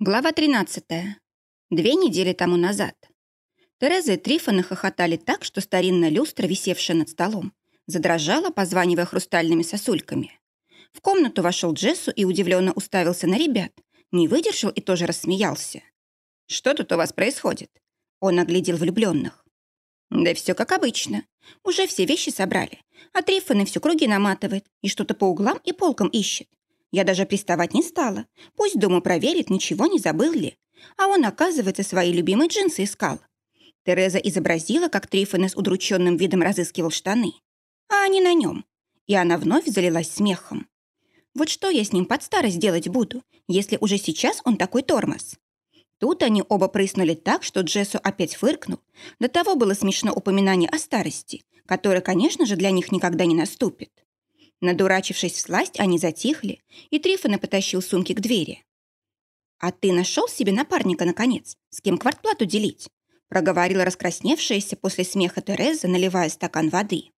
Глава 13. Две недели тому назад. Тереза и Трифона хохотали так, что старинная люстра, висевшая над столом, задрожала, позванивая хрустальными сосульками. В комнату вошел Джессу и удивленно уставился на ребят, не выдержал и тоже рассмеялся. «Что тут у вас происходит?» Он оглядел влюбленных. «Да все как обычно. Уже все вещи собрали. А Трифон и все круги наматывает, и что-то по углам и полкам ищет. Я даже приставать не стала. Пусть дома проверит, ничего не забыл ли. А он, оказывается, свои любимые джинсы искал. Тереза изобразила, как Трифон с удрученным видом разыскивал штаны. А они на нем. И она вновь залилась смехом. Вот что я с ним под старость делать буду, если уже сейчас он такой тормоз? Тут они оба прыснули так, что Джессу опять фыркнул. До того было смешно упоминание о старости, которое, конечно же, для них никогда не наступит. Надурачившись в сласть, они затихли, и Трифона потащил сумки к двери. «А ты нашел себе напарника, наконец? С кем квартплату делить?» проговорила раскрасневшаяся после смеха Тереза, наливая стакан воды.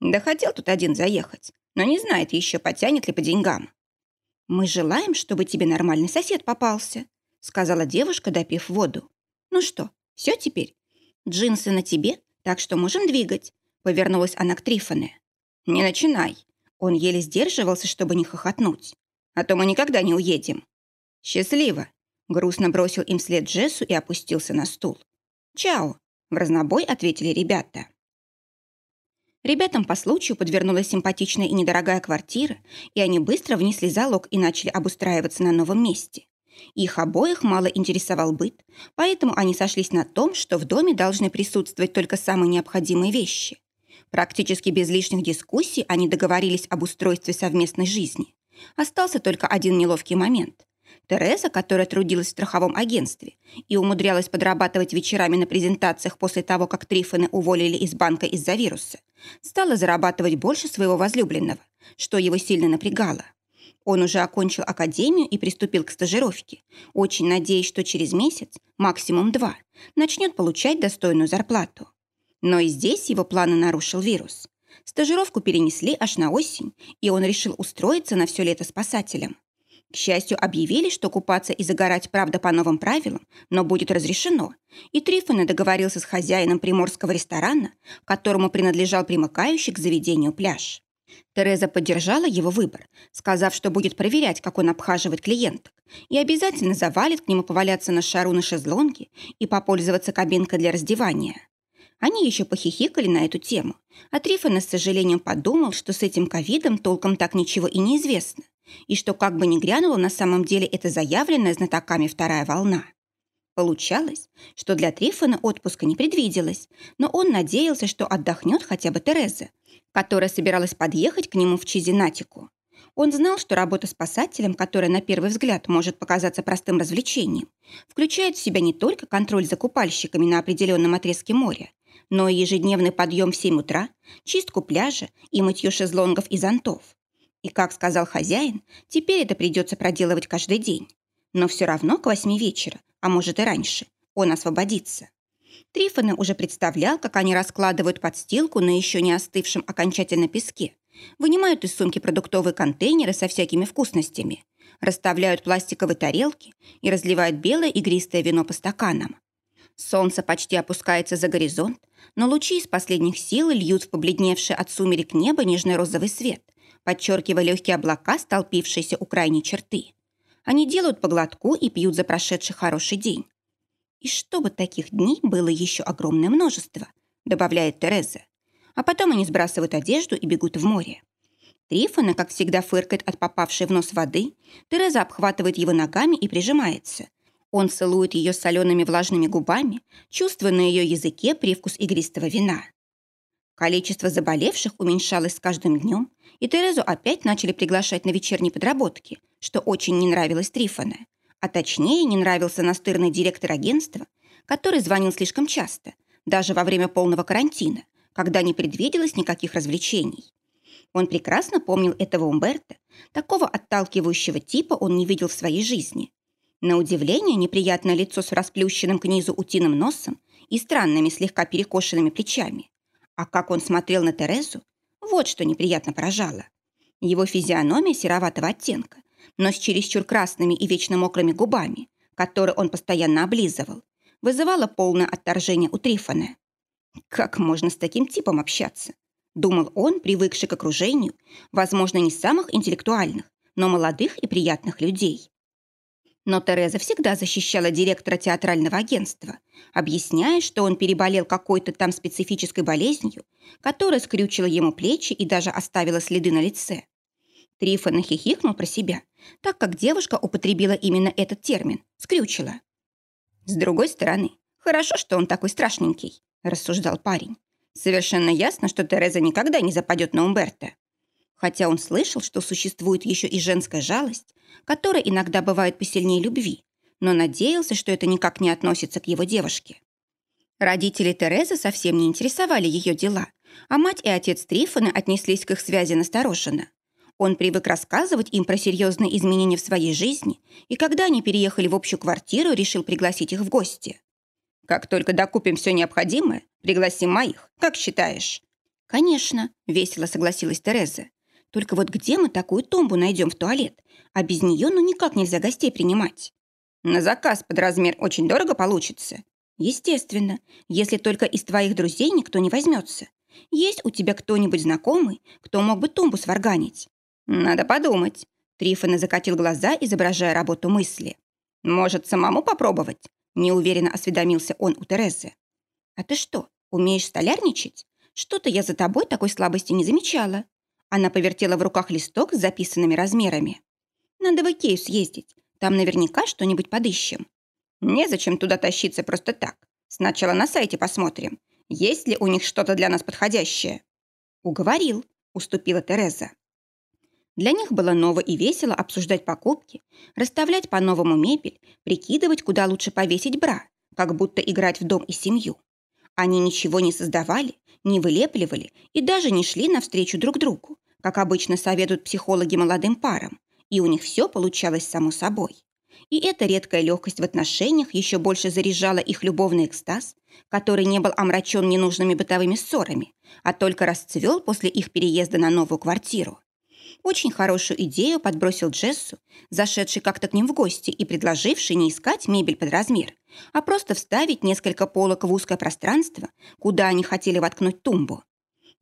«Да хотел тут один заехать, но не знает еще, потянет ли по деньгам». «Мы желаем, чтобы тебе нормальный сосед попался», сказала девушка, допив воду. «Ну что, все теперь? Джинсы на тебе, так что можем двигать», повернулась она к Трифоне. «Не начинай», он еле сдерживался, чтобы не хохотнуть. «А то мы никогда не уедем». «Счастливо!» Грустно бросил им вслед Джессу и опустился на стул. «Чао!» В разнобой ответили ребята. Ребятам по случаю подвернулась симпатичная и недорогая квартира, и они быстро внесли залог и начали обустраиваться на новом месте. Их обоих мало интересовал быт, поэтому они сошлись на том, что в доме должны присутствовать только самые необходимые вещи. Практически без лишних дискуссий они договорились об устройстве совместной жизни. Остался только один неловкий момент. Тереза, которая трудилась в страховом агентстве и умудрялась подрабатывать вечерами на презентациях после того, как Трифоны уволили из банка из-за вируса, стала зарабатывать больше своего возлюбленного, что его сильно напрягало. Он уже окончил академию и приступил к стажировке, очень надеясь, что через месяц, максимум два, начнет получать достойную зарплату. Но и здесь его планы нарушил вирус. Стажировку перенесли аж на осень, и он решил устроиться на все лето спасателем. К счастью, объявили, что купаться и загорать, правда, по новым правилам, но будет разрешено. И Трифона договорился с хозяином приморского ресторана, которому принадлежал примыкающий к заведению пляж. Тереза поддержала его выбор, сказав, что будет проверять, как он обхаживает клиенток, и обязательно завалит к нему поваляться на шару на шезлонге и попользоваться кабинкой для раздевания. Они еще похихикали на эту тему, а Трифона с сожалением подумал, что с этим ковидом толком так ничего и не известно, и что как бы ни грянула на самом деле эта заявленная знатоками вторая волна. Получалось, что для Трифона отпуска не предвиделось, но он надеялся, что отдохнет хотя бы Тереза, которая собиралась подъехать к нему в Чизинатику. Он знал, что работа спасателем, которая на первый взгляд может показаться простым развлечением, включает в себя не только контроль за купальщиками на определенном отрезке моря, но и ежедневный подъем в 7 утра, чистку пляжа и мытье шезлонгов и зонтов. И, как сказал хозяин, теперь это придется проделывать каждый день. Но все равно к восьми вечера, а может и раньше, он освободится. Трифоны уже представлял, как они раскладывают подстилку на еще не остывшем окончательно песке, вынимают из сумки продуктовые контейнеры со всякими вкусностями, расставляют пластиковые тарелки и разливают белое игристое вино по стаканам. Солнце почти опускается за горизонт, но лучи из последних сил льют в побледневшее от сумерек небо нежный розовый свет, подчеркивая легкие облака, столпившиеся у крайней черты. Они делают поглотку и пьют за прошедший хороший день. «И чтобы таких дней было еще огромное множество», добавляет Тереза. А потом они сбрасывают одежду и бегут в море. Трифона, как всегда, фыркает от попавшей в нос воды. Тереза обхватывает его ногами и прижимается – он целует ее солеными влажными губами, чувствуя на ее языке привкус игристого вина. Количество заболевших уменьшалось с каждым днем, и Терезу опять начали приглашать на вечерние подработки, что очень не нравилось Трифона. А точнее, не нравился настырный директор агентства, который звонил слишком часто, даже во время полного карантина, когда не предвиделось никаких развлечений. Он прекрасно помнил этого Умберта, такого отталкивающего типа он не видел в своей жизни. На удивление, неприятное лицо с расплющенным к низу утиным носом и странными слегка перекошенными плечами. А как он смотрел на Терезу, вот что неприятно поражало. Его физиономия сероватого оттенка, но с чересчур красными и вечно мокрыми губами, который он постоянно облизывал, вызывало полное отторжение у Трифона. Как можно с таким типом общаться? Думал он, привыкший к окружению, возможно, не самых интеллектуальных, но молодых и приятных людей. Но Тереза всегда защищала директора театрального агентства, объясняя, что он переболел какой-то там специфической болезнью, которая скрючила ему плечи и даже оставила следы на лице. Трифон хихикнул про себя, так как девушка употребила именно этот термин – скрючила. С другой стороны, хорошо, что он такой страшненький, рассуждал парень. Совершенно ясно, что Тереза никогда не западет на Умберто. Хотя он слышал, что существует еще и женская жалость, которая иногда бывает посильнее любви, но надеялся, что это никак не относится к его девушке. Родители Терезы совсем не интересовали ее дела, а мать и отец Трифона отнеслись к их связи настороженно. Он привык рассказывать им про серьезные изменения в своей жизни, и когда они переехали в общую квартиру, решил пригласить их в гости. Как только докупим все необходимое, пригласим моих. Как считаешь?» «Конечно», — весело согласилась Тереза. «Только вот где мы такую тумбу найдем в туалет? А без нее ну никак нельзя гостей принимать». «На заказ под размер очень дорого получится». «Естественно, если только из твоих друзей никто не возьмется. Есть у тебя кто-нибудь знакомый, кто мог бы тумбу сварганить?» «Надо подумать». Трифона закатил глаза, изображая работу мысли. «Может, самому попробовать? Неуверенно осведомился он у Терезы. «А ты что, умеешь столярничать? Что-то я за тобой такой слабости не замечала». Она повертела в руках листок с записанными размерами. «Надо в Икею съездить. Там наверняка что-нибудь подыщем». «Незачем туда тащиться просто так. Сначала на сайте посмотрим, есть ли у них что-то для нас подходящее». «Уговорил», — уступила Тереза. Для них было ново и весело обсуждать покупки, расставлять по-новому мебель, прикидывать, куда лучше повесить бра, как будто играть в дом и семью. Они ничего не создавали, не вылепливали и даже не шли навстречу друг другу, как обычно советуют психологи молодым парам, и у них все получалось само собой. И эта редкая легкость в отношениях еще больше заряжала их любовный экстаз, который не был омрачен ненужными бытовыми ссорами, а только расцвел после их переезда на новую квартиру. Очень хорошую идею подбросил Джессу, зашедший как-то к ним в гости и предложивший не искать мебель под размер, а просто вставить несколько полок в узкое пространство, куда они хотели воткнуть тумбу.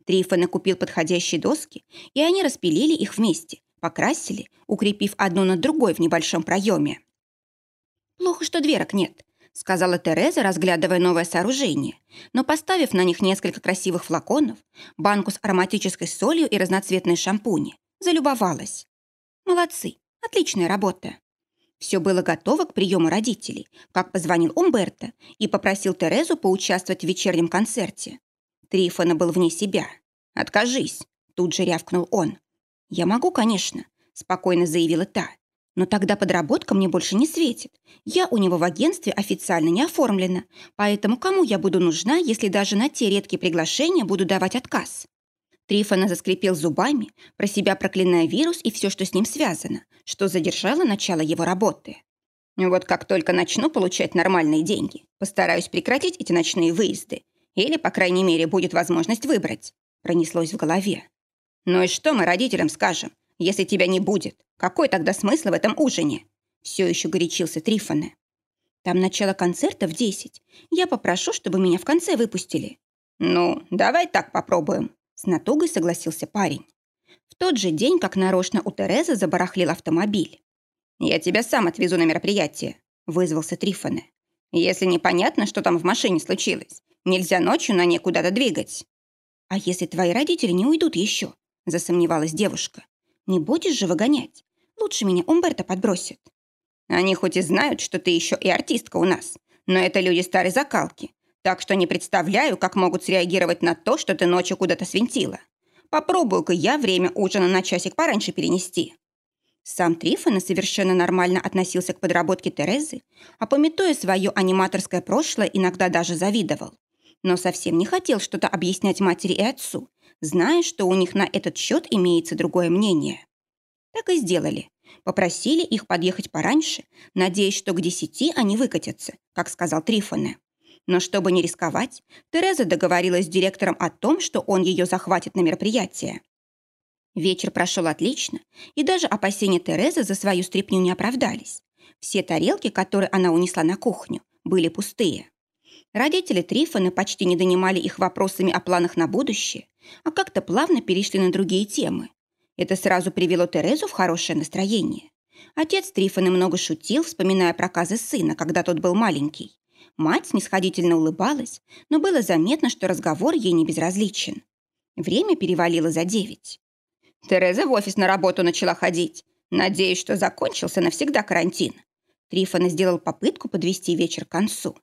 Трифон купил подходящие доски, и они распилили их вместе, покрасили, укрепив одну над другой в небольшом проеме. «Плохо, что дверок нет», — сказала Тереза, разглядывая новое сооружение, но поставив на них несколько красивых флаконов, банку с ароматической солью и разноцветные шампуни, залюбовалась. Молодцы, отличная работа. Все было готово к приему родителей, как позвонил Умберто и попросил Терезу поучаствовать в вечернем концерте. Трифона был вне себя. «Откажись», — тут же рявкнул он. «Я могу, конечно», — спокойно заявила та. «Но тогда подработка мне больше не светит. Я у него в агентстве официально не оформлена, поэтому кому я буду нужна, если даже на те редкие приглашения буду давать отказ?» Трифона заскрипел зубами, про себя проклиная вирус и все, что с ним связано, что задержало начало его работы. Вот как только начну получать нормальные деньги, постараюсь прекратить эти ночные выезды. Или, по крайней мере, будет возможность выбрать. Пронеслось в голове. Ну и что мы родителям скажем, если тебя не будет? Какой тогда смысл в этом ужине? Все еще горячился Трифона. Там начало концерта в десять. Я попрошу, чтобы меня в конце выпустили. Ну, давай так попробуем. С натугой согласился парень. В тот же день, как нарочно у Терезы забарахлил автомобиль. «Я тебя сам отвезу на мероприятие», — вызвался Трифоне. «Если непонятно, что там в машине случилось, нельзя ночью на ней куда-то двигать». «А если твои родители не уйдут еще?» — засомневалась девушка. «Не будешь же выгонять? Лучше меня Умберто подбросит». «Они хоть и знают, что ты еще и артистка у нас, но это люди старой закалки, так что не представляю, как могут среагировать на то, что ты ночью куда-то свинтила. Попробую-ка я время ужина на часик пораньше перенести». Сам Трифона совершенно нормально относился к подработке Терезы, а пометуя свое аниматорское прошлое, иногда даже завидовал. Но совсем не хотел что-то объяснять матери и отцу, зная, что у них на этот счет имеется другое мнение. Так и сделали. Попросили их подъехать пораньше, надеясь, что к десяти они выкатятся, как сказал Трифоне. Но чтобы не рисковать, Тереза договорилась с директором о том, что он ее захватит на мероприятие. Вечер прошел отлично, и даже опасения Терезы за свою стряпню не оправдались. Все тарелки, которые она унесла на кухню, были пустые. Родители Трифона почти не донимали их вопросами о планах на будущее, а как-то плавно перешли на другие темы. Это сразу привело Терезу в хорошее настроение. Отец Трифона много шутил, вспоминая проказы сына, когда тот был маленький. Мать снисходительно улыбалась, но было заметно, что разговор ей не безразличен. Время перевалило за девять. Тереза в офис на работу начала ходить. Надеюсь, что закончился навсегда карантин. Трифон сделал попытку подвести вечер к концу.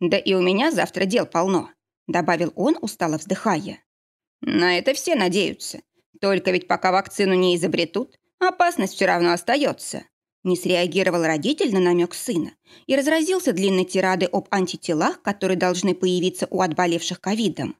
«Да и у меня завтра дел полно», — добавил он, устало вздыхая. «На это все надеются. Только ведь пока вакцину не изобретут, опасность все равно остается». Не среагировал родитель на намек сына и разразился длинной тирадой об антителах, которые должны появиться у отболевших ковидом.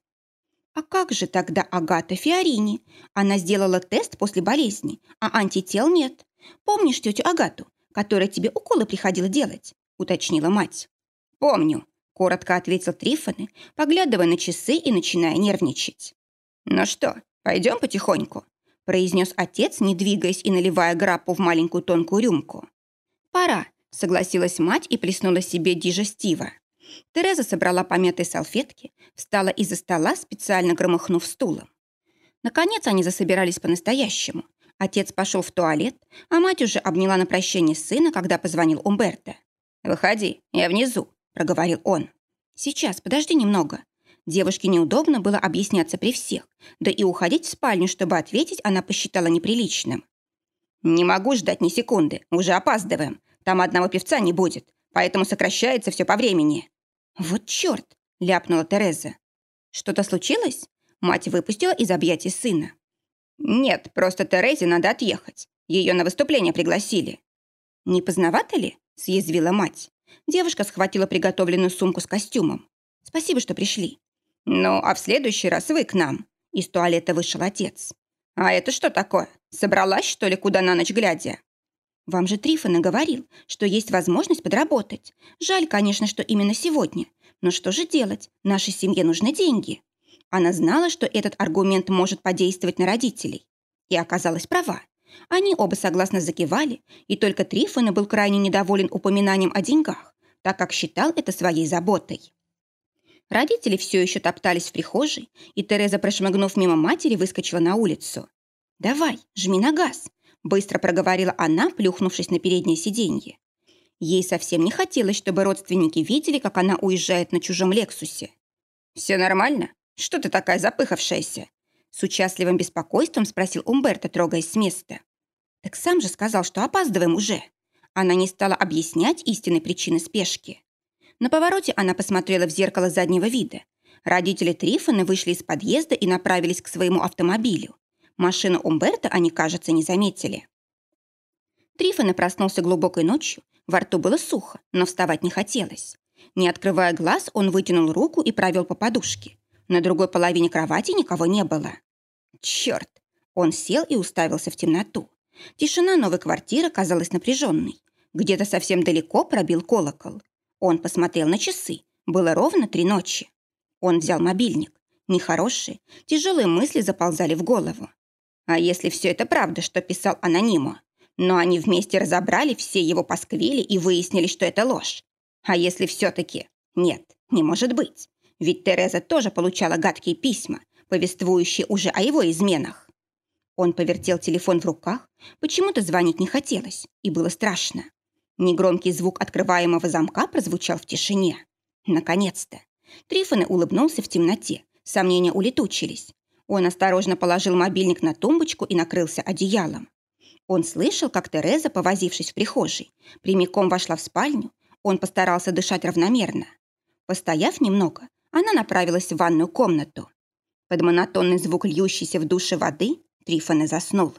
А как же тогда Агата Фиорини? Она сделала тест после болезни, а антител нет. Помнишь тетю Агату, которая тебе уколы приходила делать?» – уточнила мать. «Помню», – коротко ответил Трифоны, поглядывая на часы и начиная нервничать. «Ну что, пойдем потихоньку?» – произнес отец, не двигаясь и наливая граппу в маленькую тонкую рюмку. «Пора», – согласилась мать и плеснула себе дижестива. Тереза собрала помятые салфетки, встала из-за стола, специально громыхнув стулом. Наконец они засобирались по-настоящему. Отец пошел в туалет, а мать уже обняла на прощание сына, когда позвонил Умберто. «Выходи, я внизу», — проговорил он. «Сейчас, подожди немного». Девушке неудобно было объясняться при всех, да и уходить в спальню, чтобы ответить, она посчитала неприличным. «Не могу ждать ни секунды, уже опаздываем. Там одного певца не будет, поэтому сокращается все по времени». «Вот черт!» — ляпнула Тереза. «Что-то случилось?» Мать выпустила из объятий сына. «Нет, просто Терезе надо отъехать. Ее на выступление пригласили». «Не поздновато ли?» – съязвила мать. Девушка схватила приготовленную сумку с костюмом. «Спасибо, что пришли». «Ну, а в следующий раз вы к нам». Из туалета вышел отец. «А это что такое? Собралась, что ли, куда на ночь глядя?» «Вам же Трифон говорил, что есть возможность подработать. Жаль, конечно, что именно сегодня. Но что же делать? Нашей семье нужны деньги». Она знала, что этот аргумент может подействовать на родителей. И оказалась права. Они оба согласно закивали, и только Трифона был крайне недоволен упоминанием о деньгах, так как считал это своей заботой. Родители все еще топтались в прихожей, и Тереза, прошмыгнув мимо матери, выскочила на улицу. «Давай, жми на газ», – быстро проговорила она, плюхнувшись на переднее сиденье. Ей совсем не хотелось, чтобы родственники видели, как она уезжает на чужом Лексусе. «Все нормально?» «Что ты такая запыхавшаяся?» С участливым беспокойством спросил Умберто, трогаясь с места. «Так сам же сказал, что опаздываем уже». Она не стала объяснять истинной причины спешки. На повороте она посмотрела в зеркало заднего вида. Родители Трифона вышли из подъезда и направились к своему автомобилю. Машину Умберто они, кажется, не заметили. Трифона проснулся глубокой ночью. Во рту было сухо, но вставать не хотелось. Не открывая глаз, он вытянул руку и провел по подушке. На другой половине кровати никого не было. Черт! Он сел и уставился в темноту. Тишина новой квартиры казалась напряженной. Где-то совсем далеко пробил колокол. Он посмотрел на часы. Было ровно три ночи. Он взял мобильник. Нехорошие, тяжелые мысли заползали в голову. А если все это правда, что писал анониму? Но они вместе разобрали все его пасквили и выяснили, что это ложь. А если все-таки... Нет, не может быть. Ведь Тереза тоже получала гадкие письма, повествующие уже о его изменах. Он повертел телефон в руках, почему-то звонить не хотелось, и было страшно. Негромкий звук открываемого замка прозвучал в тишине. Наконец-то. Трифоны улыбнулся в темноте, сомнения улетучились. Он осторожно положил мобильник на тумбочку и накрылся одеялом. Он слышал, как Тереза, повозившись в прихожей, прямиком вошла в спальню. Он постарался дышать равномерно. Постояв немного, она направилась в ванную комнату. Под монотонный звук льющейся в душе воды Трифон и заснул.